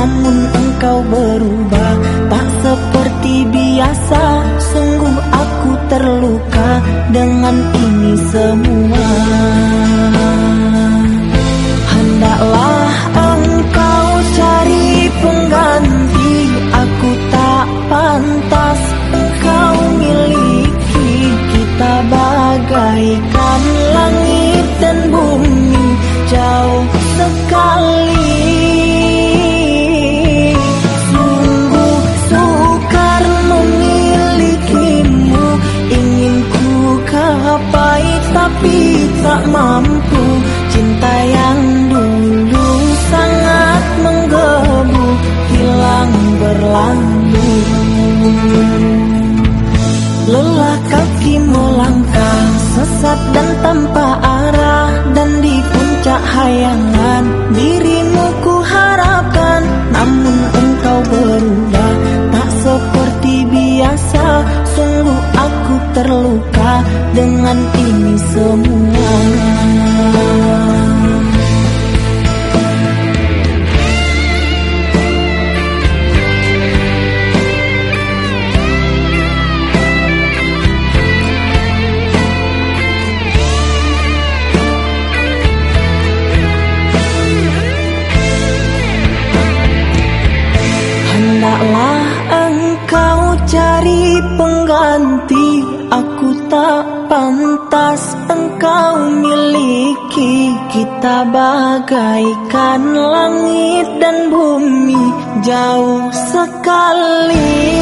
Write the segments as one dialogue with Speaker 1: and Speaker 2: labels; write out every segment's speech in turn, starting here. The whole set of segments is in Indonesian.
Speaker 1: Namun engkau berubah Tak seperti biasa. Sungguh aku terluka Dengan ini semua mampu. Cinta yang dulu sangat menggebu Hilang berlalu. Lelah kaki melangkah Sesat dan tanpa arah. Dan di puncak hayangan Dirimu pantas engkau miliki Kita bagaikan langit dan bumi Jauh sekali.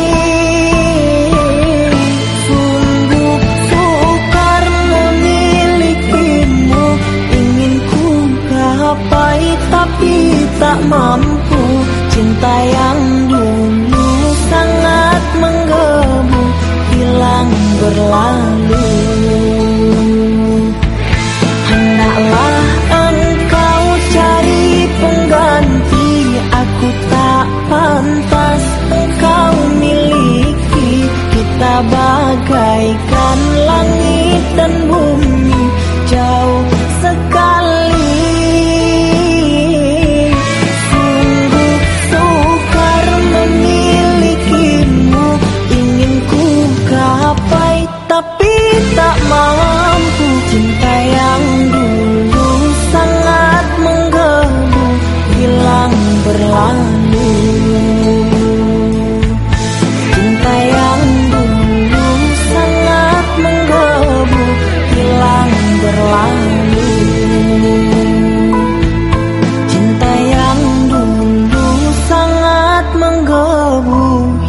Speaker 1: Gapai tapi tak mampu. Cinta yang berlalu. Hendaklah engkau cari pengganti Aku tak pantas engkau miliki. Kita bagaikan langit dan bumi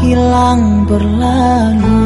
Speaker 1: hilang berlalu.